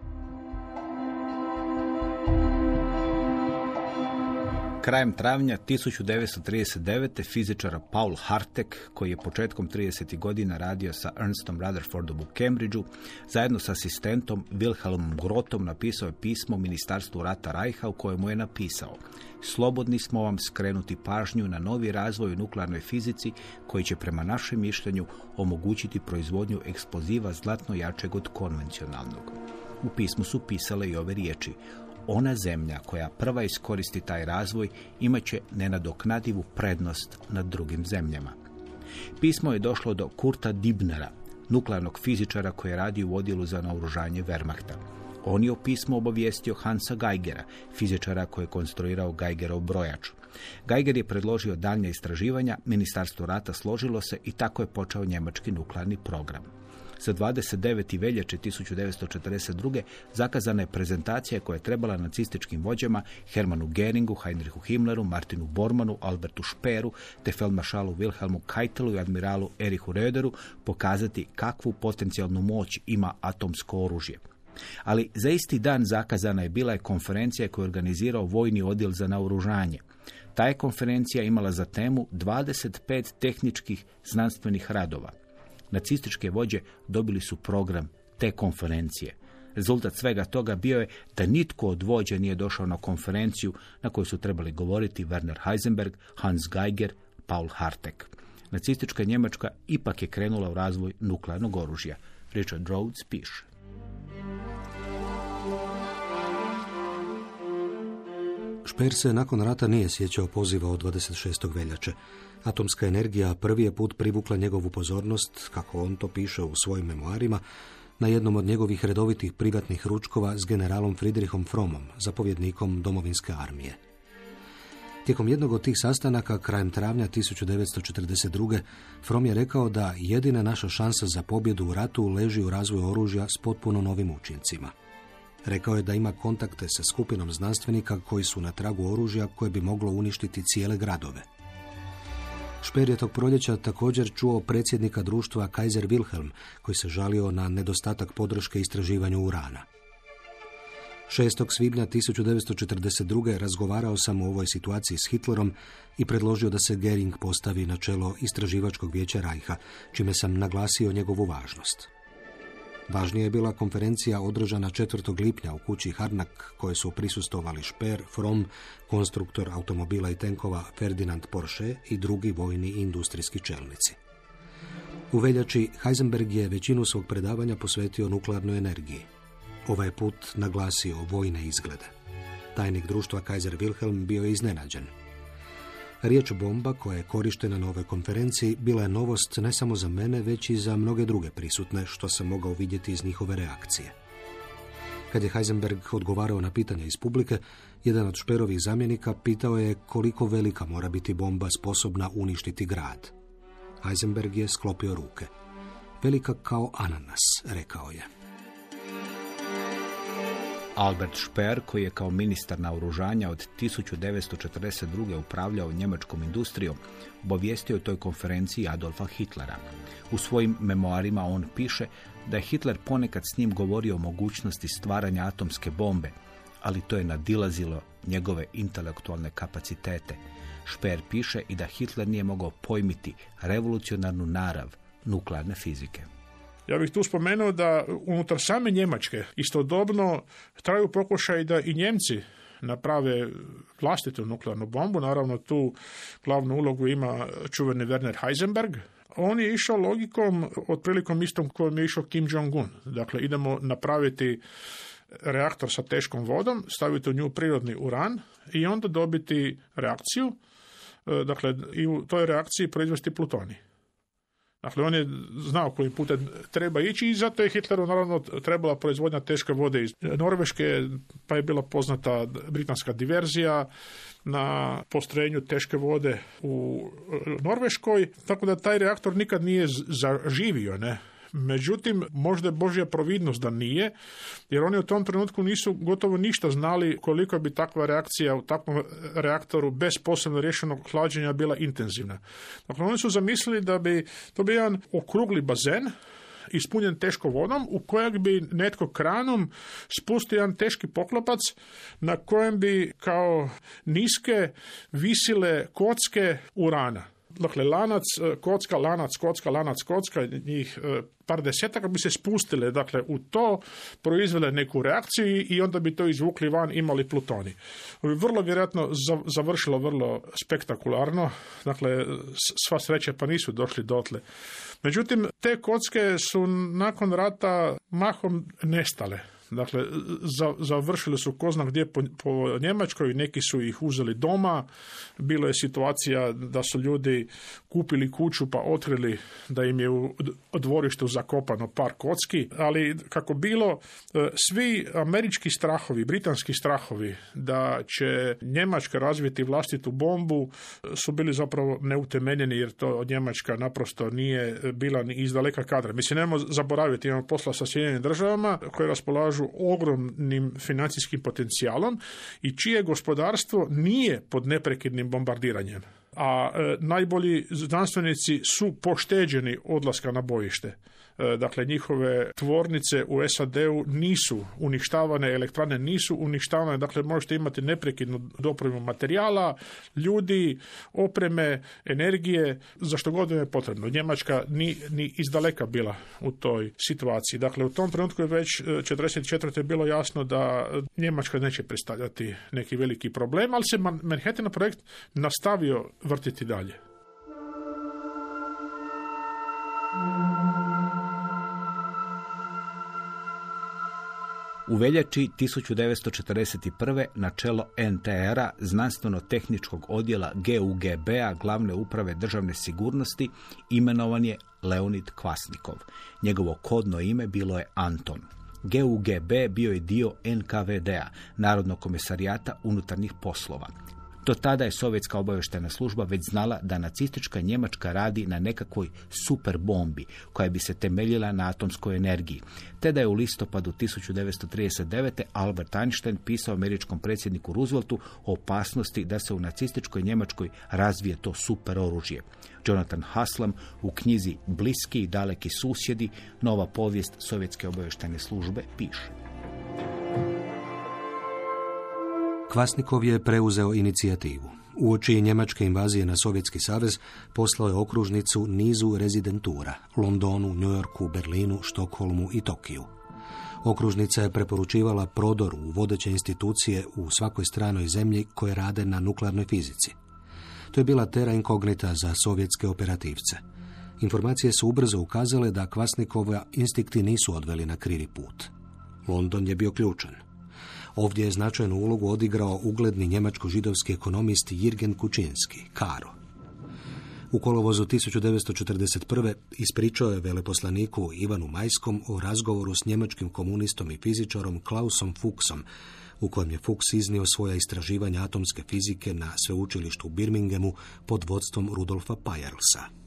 Krajem travnja 1939. fizičara Paul Hartek, koji je početkom 30. godina radio sa Ernstom Rutherfordom u Cambridgeu, zajedno s asistentom Wilhelmom Grotom napisao je pismo Ministarstvu rata Rajha u kojemu je napisao Slobodni smo vam skrenuti pažnju na novi razvoj u nuklearnoj fizici koji će prema našem mišljenju omogućiti proizvodnju eksploziva zlatno jačeg od konvencionalnog. U pismu su pisale i ove riječi ona zemlja koja prva iskoristi taj razvoj imat će nenadoknadivu prednost nad drugim zemljama. Pismo je došlo do Kurta Dibnera, nuklearnog fizičara koji je radio u odjelu za naoružanje Wehrmachta. On je o pismu obavijestio Hansa Geigera, fizičara koji je konstruirao Geigerov brojač. Geiger je predložio daljnje istraživanja, ministarstvo rata složilo se i tako je počeo njemački nuklearni program. Za 29. veljače 1942. zakazana je prezentacija koja je trebala nacističkim vođama Hermanu Geringu, Heinrichu Himmleru, Martinu Bormanu, Albertu Šperu, te feldmašalu Wilhelmu Keitelu i admiralu Erihu Röderu pokazati kakvu potencijalnu moć ima atomsko oružje. Ali za isti dan zakazana je bila je konferencija koju je organizirao Vojni odjel za naoružanje. Ta je konferencija imala za temu 25 tehničkih znanstvenih radova. Nacističke vođe dobili su program te konferencije. Rezultat svega toga bio je da nitko od vođa nije došao na konferenciju na kojoj su trebali govoriti Werner Heisenberg, Hans Geiger, Paul Hartek. Nacistička Njemačka ipak je krenula u razvoj nuklearnog oružja. Richard Rhodes piše. Šper se nakon rata nije sjećao poziva od 26. veljače. Atomska energija prvi je put privukla njegovu pozornost, kako on to piše u svojim memoarima, na jednom od njegovih redovitih privatnih ručkova s generalom Friedrichom Fromom, zapovjednikom domovinske armije. Tijekom jednog od tih sastanaka, krajem travnja 1942. From je rekao da jedina naša šansa za pobjedu u ratu leži u razvoju oružja s potpuno novim učincima. Rekao je da ima kontakte sa skupinom znanstvenika koji su na tragu oružja koje bi moglo uništiti cijele gradove. Šper je tog proljeća također čuo predsjednika društva Kaiser Wilhelm, koji se žalio na nedostatak podrške istraživanju urana. 6. svibnja 1942. razgovarao sam o ovoj situaciji s Hitlerom i predložio da se Gering postavi na čelo istraživačkog vijeća Rajha, čime sam naglasio njegovu važnost. Važnija je bila konferencija održana 4. lipnja u kući Harnak, koje su prisustovali Šper, From, konstruktor automobila i tenkova Ferdinand Porsche i drugi vojni industrijski čelnici. U veljači Heisenberg je većinu svog predavanja posvetio nuklearnoj energiji. Ovaj put naglasio vojne izglede. Tajnik društva Kaiser Wilhelm bio je iznenađen. Riječ bomba koja je korištena na ovoj konferenciji bila je novost ne samo za mene, već i za mnoge druge prisutne, što sam mogao vidjeti iz njihove reakcije. Kad je Heisenberg odgovarao na pitanja iz publike, jedan od šperovih zamjenika pitao je koliko velika mora biti bomba sposobna uništiti grad. Heisenberg je sklopio ruke. Velika kao ananas, rekao je. Albert Speer, koji je kao ministar naoružanja od 1942. upravljao njemačkom industrijom, obavijestio je toj konferenciji Adolfa Hitlera. U svojim memoarima on piše da je Hitler ponekad s njim govorio o mogućnosti stvaranja atomske bombe, ali to je nadilazilo njegove intelektualne kapacitete. Speer piše i da Hitler nije mogao pojmiti revolucionarnu narav nuklearne fizike. Ja bih tu spomenuo da unutar same Njemačke istodobno traju pokušaj da i Njemci naprave vlastitu nuklearnu bombu. Naravno tu glavnu ulogu ima čuveni Werner Heisenberg. On je išao logikom otprilikom istom kojom je išao Kim Jong-un. Dakle, idemo napraviti reaktor sa teškom vodom, staviti u nju prirodni uran i onda dobiti reakciju. E, dakle, i u toj reakciji proizvesti plutoni. Dakle, on je znao koji putem treba ići i zato je Hitleru naravno trebala proizvodnja teške vode iz Norveške, pa je bila poznata britanska diverzija na postrojenju teške vode u Norveškoj, tako da taj reaktor nikad nije zaživio, ne. Međutim, možda je Božja providnost da nije, jer oni u tom trenutku nisu gotovo ništa znali koliko bi takva reakcija u takvom reaktoru bez posebno rješenog hlađenja bila intenzivna. Dakle, oni su zamislili da bi to bio jedan okrugli bazen, ispunjen teškom vodom u kojeg bi netko kranom spustio jedan teški poklopac na kojem bi kao niske visile kocke urana. Dakle, lanac, e, kocka, lanac, kocka, lanac, kocka, njih e, par desetaka bi se spustile dakle, u to, proizvele neku reakciju i onda bi to izvukli van, imali plutoni. Vrlo vjerojatno završilo vrlo spektakularno, dakle, sva sreća pa nisu došli dotle. Međutim, te kocke su nakon rata mahom nestale. Dakle, za, završili su ko zna gdje po, po Njemačkoj, neki su ih uzeli doma, bilo je situacija da su ljudi kupili kuću pa otkrili da im je u dvorištu zakopano par kocki, ali kako bilo, e, svi američki strahovi, britanski strahovi da će Njemačka razviti vlastitu bombu su bili zapravo neutemeljeni jer to Njemačka naprosto nije bila ni izdaleka kadra. Mislim, nemamo zaboraviti, imamo posla sa Sjedinjenim državama koje raspolažu ogromnim financijskim potencijalom i čije gospodarstvo nije pod neprekidnim bombardiranjem. A e, najbolji znanstvenici su pošteđeni odlaska na bojište. E, dakle njihove tvornice u SAD-u nisu uništavane, elektrane nisu uništavane, dakle možete imati neprekidnu dopremu materijala, ljudi, opreme, energije, za što god je potrebno. Njemačka ni, ni izdaleka bila u toj situaciji. Dakle, u tom trenutku je već 44. E, bilo jasno da Njemačka neće predstavljati neki veliki problem, ali se Manhattan projekt nastavio vrtiti dalje. U veljači 1941. na čelo NTR-a, znanstveno-tehničkog odjela GUGB-a, glavne uprave državne sigurnosti, imenovan je Leonid Kvasnikov. Njegovo kodno ime bilo je Anton. GUGB bio je dio NKVD-a, Narodnog komisarijata unutarnjih poslova. Do tada je sovjetska obavještajna služba već znala da nacistička Njemačka radi na nekakvoj super bombi koja bi se temeljila na atomskoj energiji, te da je u listopadu 1939. Albert Einstein pisao američkom predsjedniku Rooseveltu o opasnosti da se u nacističkoj Njemačkoj razvije to super oružje. Jonathan Haslam u knjizi Bliski i daleki susjedi, nova povijest sovjetske obavještajne službe, piše. Kvasnikov je preuzeo inicijativu. Uoči njemačke invazije na Sovjetski savez poslao je okružnicu nizu rezidentura, Londonu, New Yorku, Berlinu, Štokholmu i Tokiju. Okružnica je preporučivala prodor u vodeće institucije u svakoj stranoj zemlji koje rade na nuklearnoj fizici. To je bila tera inkognita za sovjetske operativce. Informacije su ubrzo ukazale da Kvasnikova instikti nisu odveli na krivi put. London je bio ključan. Ovdje je značajnu ulogu odigrao ugledni njemačko-židovski ekonomist Jirgen Kučinski, Karo. U kolovozu 1941. ispričao je veleposlaniku Ivanu Majskom o razgovoru s njemačkim komunistom i fizičarom Klausom Fuchsom, u kojem je Fuchs iznio svoja istraživanja atomske fizike na sveučilištu u Birminghamu pod vodstvom Rudolfa Pajerlsa.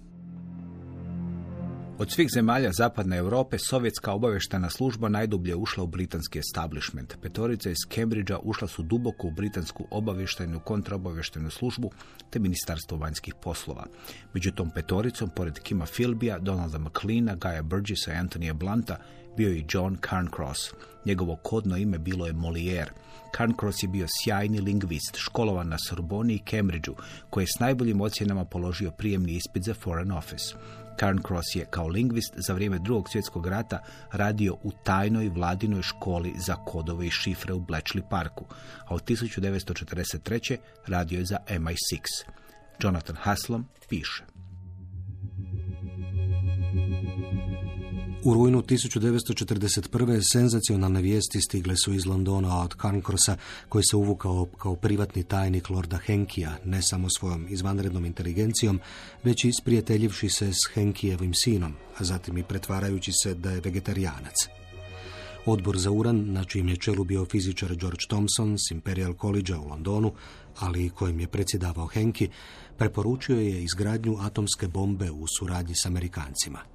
Od svih zemalja zapadne Europe sovjetska obavještana služba najdublje ušla u britanski establishment. Petorica iz Cambridgea ušla su duboko u britansku obavještajnu kontraobavještajnu službu te ministarstvo vanjskih poslova. Među tom petoricom, pored Kima Philbija, Donalda McLeana, Gaja Burgessa i Antonija Blanta, bio je John Carncross. Njegovo kodno ime bilo je Molière. Carncross je bio sjajni lingvist, školovan na Sorboni i Cambridgeu, koji je s najboljim ocjenama položio prijemni ispit za Foreign Office. Carncross je kao lingvist za vrijeme drugog svjetskog rata radio u tajnoj vladinoj školi za kodove i šifre u Bletchley Parku, a od 1943. radio je za MI6. Jonathan Haslam piše. U rujnu 1941. senzacionalne vijesti stigle su iz Londona od Cancrossa, koji se uvukao kao privatni tajnik Lorda Henkija, ne samo svojom izvanrednom inteligencijom, već i sprijateljivši se s Henkijevim sinom, a zatim i pretvarajući se da je vegetarijanac. Odbor za uran, na čijem je čelu bio fizičar George Thompson s Imperial College u Londonu, ali i kojim je predsjedavao Henki, preporučio je izgradnju atomske bombe u suradnji s Amerikancima.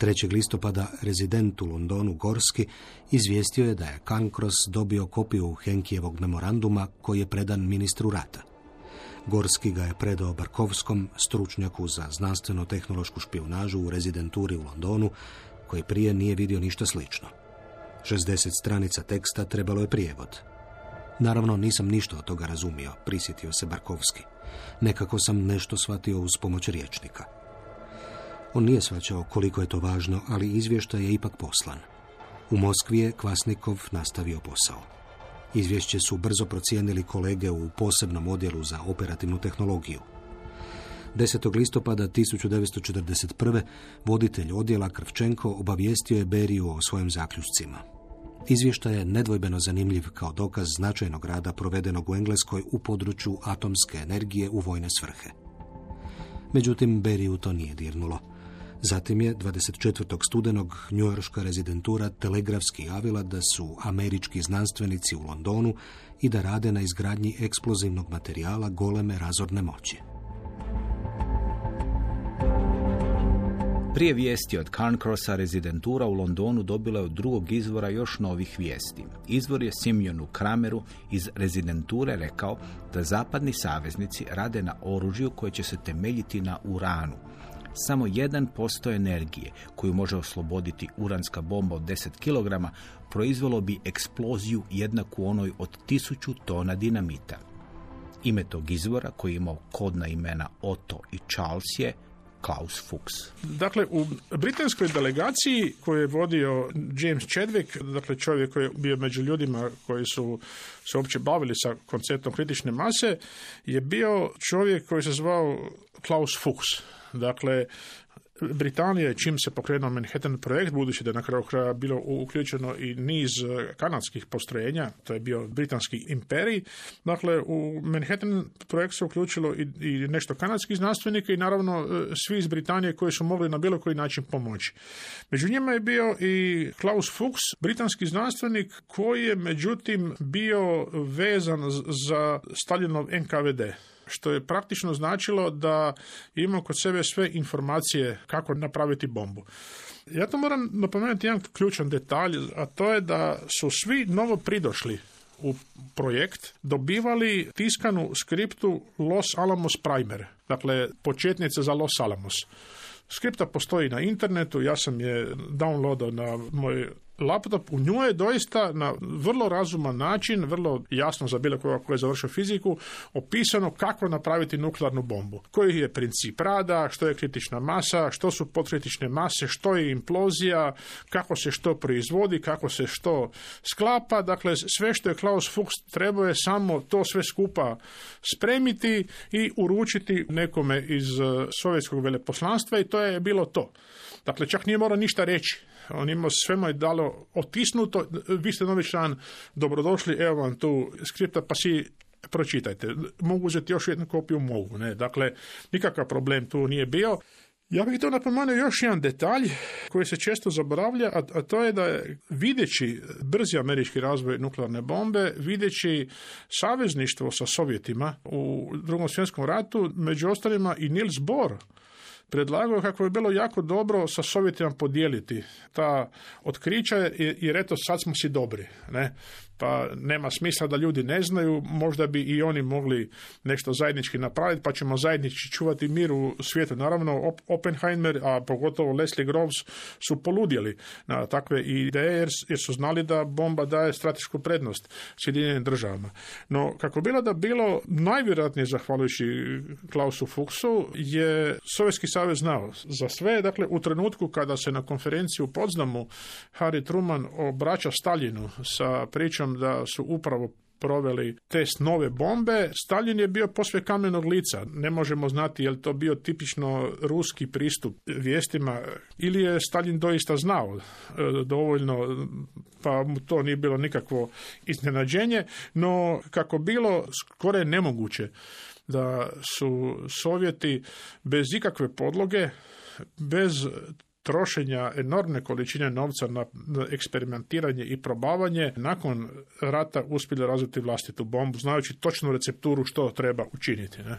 3. listopada rezident u Londonu Gorski izvijestio je da je Kankros dobio kopiju Henkijevog memoranduma koji je predan ministru rata. Gorski ga je predao Barkovskom, stručnjaku za znanstveno-tehnološku špionažu u rezidenturi u Londonu, koji prije nije vidio ništa slično. 60 stranica teksta trebalo je prijevod. Naravno, nisam ništa od toga razumio, prisjetio se Barkovski. Nekako sam nešto shvatio uz pomoć riječnika. On nije svačao koliko je to važno, ali izvještaj je ipak poslan. U Moskvi je Kvasnikov nastavio posao. Izvješće su brzo procijenili kolege u posebnom odjelu za operativnu tehnologiju. 10. listopada 1941. voditelj odjela Krvčenko obavijestio je Beriju o svojim zaključcima. Izvještaj je nedvojbeno zanimljiv kao dokaz značajnog rada provedenog u Engleskoj u području atomske energije u vojne svrhe. Međutim, Beriju to nije dirnulo. Zatim je 24. studenog njujorška rezidentura telegrafski javila da su američki znanstvenici u Londonu i da rade na izgradnji eksplozivnog materijala goleme razorne moći. Prije vijesti od Carncrossa rezidentura u Londonu dobila je od drugog izvora još novih vijesti. Izvor je Simeonu Krameru iz rezidenture rekao da zapadni saveznici rade na oružju koje će se temeljiti na uranu, samo 1% energije koju može osloboditi uranska bomba od 10 kg proizvelo bi eksploziju jednaku onoj od 1000 tona dinamita. Ime tog izvora koji je imao kodna imena Otto i Charles je Klaus Fuchs. Dakle, u britanskoj delegaciji koju je vodio James Chadwick, dakle čovjek koji je bio među ljudima koji su se uopće bavili sa konceptom kritične mase, je bio čovjek koji se zvao Klaus Fuchs. Dakle, Britanija je čim se pokrenuo Manhattan projekt, budući da je na kraju kraja bilo uključeno i niz e, kanadskih postrojenja, to je bio britanski imperij. Dakle, u Manhattan projekt se uključilo i, i nešto kanadskih znanstvenika i naravno e, svi iz Britanije koji su mogli na bilo koji način pomoći. Među njima je bio i Klaus Fuchs, britanski znanstvenik koji je međutim bio vezan za Stalinov NKVD što je praktično značilo da ima kod sebe sve informacije kako napraviti bombu. Ja to moram napomenuti jedan ključan detalj, a to je da su svi novo pridošli u projekt dobivali tiskanu skriptu Los Alamos Primer, dakle početnice za Los Alamos. Skripta postoji na internetu, ja sam je downloadao na moj laptop, u njoj je doista na vrlo razuman način, vrlo jasno za bilo koga koji je završio fiziku, opisano kako napraviti nuklearnu bombu. Koji je princip rada, što je kritična masa, što su podkritične mase, što je implozija, kako se što proizvodi, kako se što sklapa. Dakle, sve što je Klaus Fuchs trebao je samo to sve skupa spremiti i uručiti nekome iz eh, sovjetskog veleposlanstva i to je bilo to. Dakle, čak nije morao ništa reći. On imao svema je dalo otisnuto, vi ste novi član, dobrodošli, evo vam tu skripta, pa si pročitajte. Mogu uzeti još jednu kopiju, mogu. Ne? Dakle, nikakav problem tu nije bio. Ja bih to napomenuo još jedan detalj koji se često zaboravlja, a, a to je da je videći brzi američki razvoj nuklearne bombe, videći savezništvo sa Sovjetima u drugom svjetskom ratu, među ostalima i Niels Bohr, predlagao kako bi bilo jako dobro sa Sovjetima podijeliti ta otkrića jer eto sad smo si dobri. Ne? Pa nema smisla da ljudi ne znaju, možda bi i oni mogli nešto zajednički napraviti, pa ćemo zajednički čuvati mir u svijetu. Naravno, Oppenheimer, a pogotovo Leslie Groves su poludjeli na takve ideje jer su znali da bomba daje stratešku prednost Sjedinjenim državama. No, kako bilo da bilo, najvjerojatnije zahvaljujući Klausu Fuchsu je Sovjetski savez znao za sve. Dakle, u trenutku kada se na konferenciju u Poznamu Harry Truman obraća Staljinu sa pričom da su upravo proveli test nove bombe, Stalin je bio posve kamenog lica. Ne možemo znati je li to bio tipično ruski pristup vijestima ili je Stalin doista znao e, dovoljno pa mu to nije bilo nikakvo iznenađenje, no kako bilo skoro nemoguće da su Sovjeti bez ikakve podloge, bez trošenja enormne količine novca na eksperimentiranje i probavanje, nakon rata uspjeli razviti vlastitu bombu, znajući točnu recepturu što treba učiniti. Ne?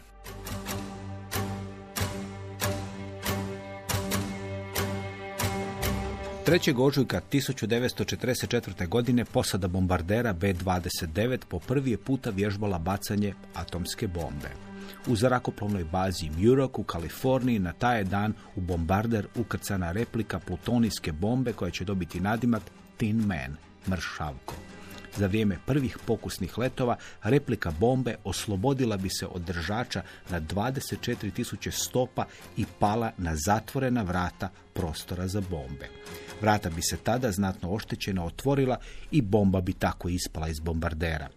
3. ožujka 1944. godine posada bombardera B-29 po prvi je puta vježbala bacanje atomske bombe. U zrakoplovnoj bazi Muroc u Kaliforniji na taj dan u bombarder ukrcana replika plutonijske bombe koja će dobiti nadimak Tin Man, mršavko. Za vrijeme prvih pokusnih letova replika bombe oslobodila bi se od držača na 24.000 stopa i pala na zatvorena vrata prostora za bombe. Vrata bi se tada znatno oštećena otvorila i bomba bi tako ispala iz bombardera.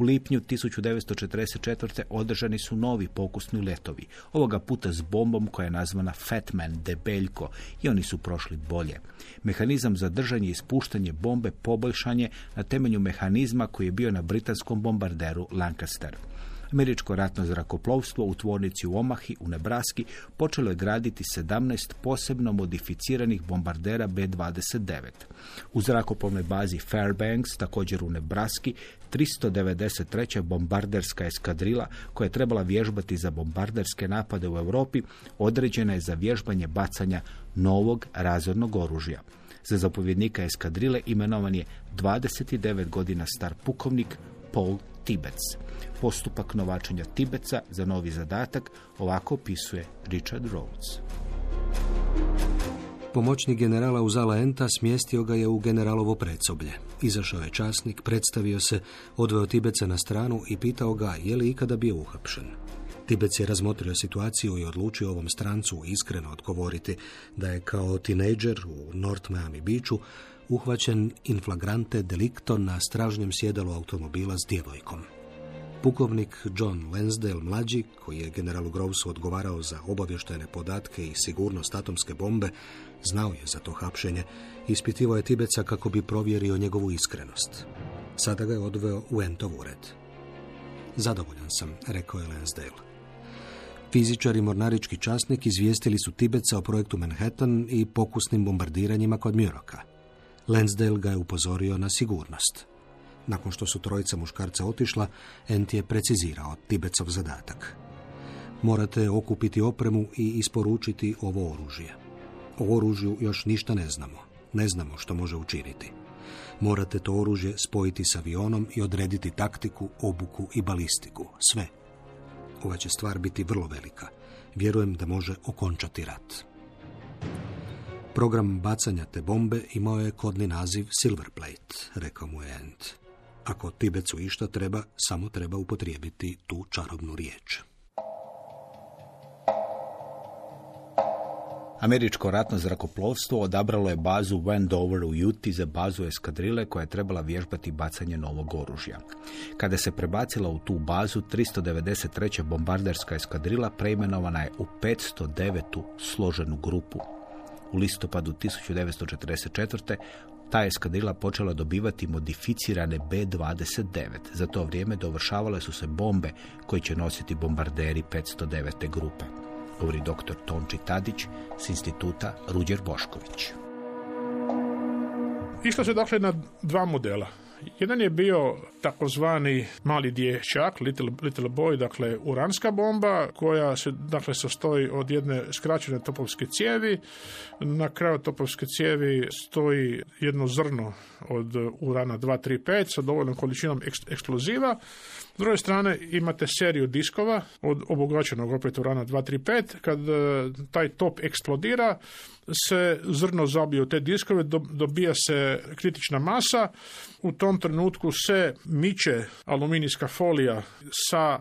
U lipnju 1944. održani su novi pokusni letovi, ovoga puta s bombom koja je nazvana Fatman, debeljko, i oni su prošli bolje. Mehanizam za držanje i ispuštanje bombe poboljšan je na temelju mehanizma koji je bio na britanskom bombarderu Lancaster. Američko ratno zrakoplovstvo u tvornici u Omahi u Nebraski počelo je graditi 17 posebno modificiranih bombardera B-29. U zrakoplovnoj bazi Fairbanks, također u Nebraski, 393. bombarderska eskadrila koja je trebala vježbati za bombarderske napade u Europi određena je za vježbanje bacanja novog razornog oružja. Za zapovjednika eskadrile imenovan je 29 godina star pukovnik Paul Tibets. Postupak novačenja Tibeca za novi zadatak ovako opisuje Richard Rhodes. Pomoćnik generala Uzala Enta smjestio ga je u generalovo predsoblje. Izašao je časnik, predstavio se, odveo Tibeca na stranu i pitao ga je li ikada bio uhapšen. Tibec je razmotrio situaciju i odlučio ovom strancu iskreno odgovoriti da je kao tinejdžer u North Miami Beachu uhvaćen in flagrante delikto na stražnjem sjedalu automobila s djevojkom. Pukovnik John Lansdale mlađi, koji je generalu Grovesu odgovarao za obavještajne podatke i sigurnost atomske bombe, znao je za to hapšenje ispitivao je Tibeca kako bi provjerio njegovu iskrenost. Sada ga je odveo u Entov ured. Zadovoljan sam, rekao je Lansdale. Fizičar i mornarički časnik izvijestili su Tibeca o projektu Manhattan i pokusnim bombardiranjima kod Muroka. Lansdale ga je upozorio na sigurnost. Nakon što su trojica muškarca otišla, Ent je precizirao Tibecov zadatak. Morate okupiti opremu i isporučiti ovo oružje. O oružju još ništa ne znamo. Ne znamo što može učiniti. Morate to oružje spojiti s avionom i odrediti taktiku, obuku i balistiku. Sve. Ova će stvar biti vrlo velika. Vjerujem da može okončati rat. Program bacanja te bombe imao je kodni naziv Silverplate, rekao mu je Ent. Ako Tibecu išta treba, samo treba upotrijebiti tu čarobnu riječ. Američko ratno zrakoplovstvo odabralo je bazu Wendover u Juti za bazu eskadrile koja je trebala vježbati bacanje novog oružja. Kada se prebacila u tu bazu, 393. bombarderska eskadrila preimenovana je u 509. složenu grupu. U listopadu 1944. ta eskadrila počela dobivati modificirane B-29. Za to vrijeme dovršavale su se bombe koji će nositi bombarderi 509. grupe govori dr. Tonči Tadić s instituta Ruđer Bošković. Išlo se dakle na dva modela. Jedan je bio takozvani mali dječak, little, little boy, dakle uranska bomba, koja se dakle sastoji od jedne skraćene topovske cijevi. Na kraju topovske cijevi stoji jedno zrno od urana 235 sa dovoljnom količinom eksploziva. Druge strane imate seriju diskova od obogaćenog opet urana 235. Kad e, taj top eksplodira, se zrno zabije u te diskove, dobija se kritična masa. U tom trenutku se miče aluminijska folija sa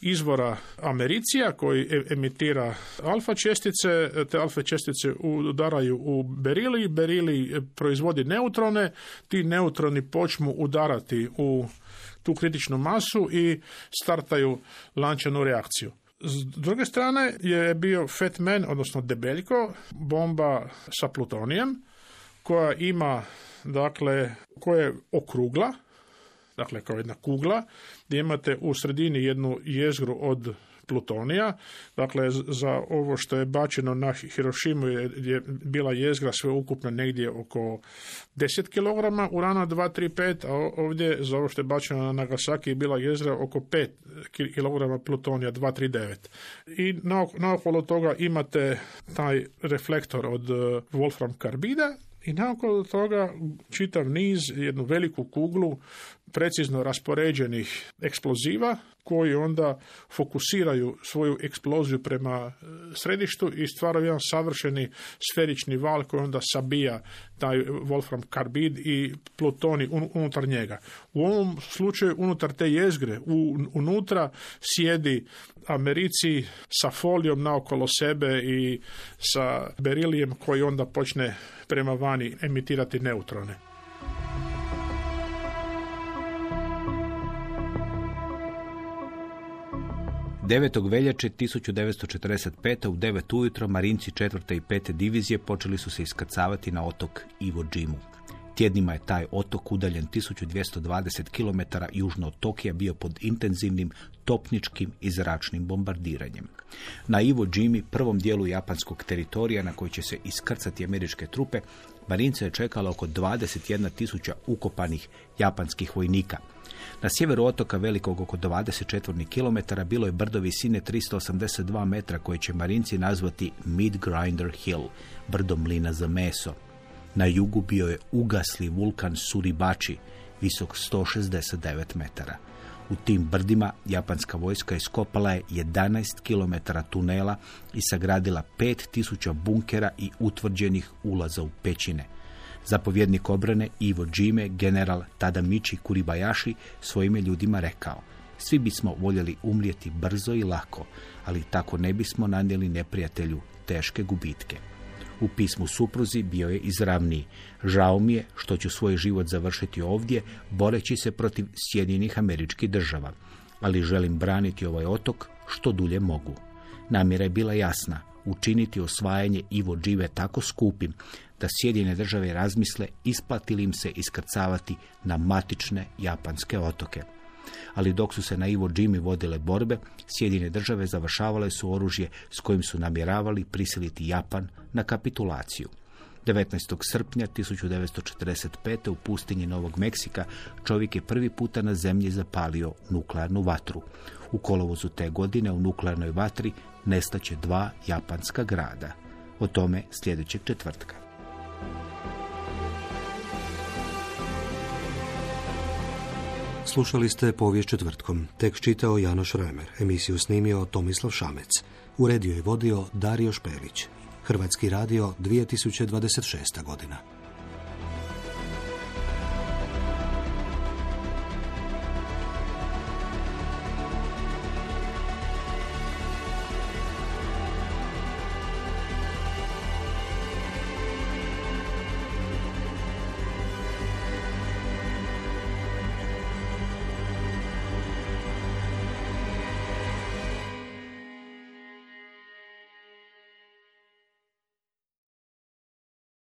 izvora americija koji e, emitira alfa čestice, te alfa čestice udaraju u berili, berili proizvodi neutrone, ti neutroni počmu udarati u tu kritičnu masu i startaju lančanu reakciju. S druge strane je bio Fat Man, odnosno debeljko, bomba sa plutonijem, koja ima, dakle, koja je okrugla, dakle kao jedna kugla, gdje imate u sredini jednu jezgru od plutonija. Dakle, za ovo što je bačeno na Hirošimu je, je bila jezgra sve ukupno negdje oko 10 kg urana 235, a ovdje za ovo što je bačeno na Nagasaki je bila jezgra oko 5 kg plutonija 239. I naokolo toga imate taj reflektor od eh, Wolfram karbida i nakon toga čitav niz, jednu veliku kuglu precizno raspoređenih eksploziva koji onda fokusiraju svoju eksploziju prema e, središtu i stvaraju jedan savršeni sferični val koji onda sabija taj Wolfram karbid i plutoni unutar njega. U ovom slučaju unutar te jezgre unutra sjedi Americi sa folijom naokolo sebe i sa berilijem koji onda počne prema vani emitirati neutrone. 9. veljače 1945. u 9 ujutro marinci 4. i 5. divizije počeli su se iskrcavati na otok Iwo Jimu. Tjednima je taj otok udaljen 1220 km južno od Tokija bio pod intenzivnim topničkim i zračnim bombardiranjem. Na Iwo Jimi, prvom dijelu japanskog teritorija na koji će se iskrcati američke trupe, marince je čekalo oko 21 tisuća ukopanih japanskih vojnika – na sjeveru otoka velikog oko 24 km bilo je brdo visine 382 metra koje će marinci nazvati Mid Grinder Hill, brdo mlina za meso. Na jugu bio je ugasli vulkan Suribači, visok 169 metara. U tim brdima japanska vojska iskopala je 11 km tunela i sagradila 5000 bunkera i utvrđenih ulaza u pećine – Zapovjednik obrane Ivo Džime, general Tadamichi Kuribayashi, svojim ljudima rekao svi bismo voljeli umrijeti brzo i lako, ali tako ne bismo nanijeli neprijatelju teške gubitke. U pismu supruzi bio je izravniji. Žao mi je što ću svoj život završiti ovdje, boreći se protiv Sjedinjenih američkih država. ali želim braniti ovaj otok što dulje mogu. Namjera je bila jasna, učiniti osvajanje Ivo Džive tako skupim da Sjedine države razmisle isplatili im se iskrcavati na matične japanske otoke. Ali dok su se na Ivo Džimi vodile borbe, Sjedine države završavale su oružje s kojim su namjeravali prisiliti Japan na kapitulaciju. 19. srpnja 1945. u pustinji Novog Meksika čovjek je prvi puta na zemlji zapalio nuklearnu vatru. U kolovozu te godine u nuklearnoj vatri nestaće dva japanska grada. O tome sljedećeg četvrtka. Slušali ste povijest četvrtkom. Tek čitao Janoš Remer. Emisiju snimio Tomislav Šamec. Uredio je vodio Dario Špelić. Hrvatski radio 2026. godina.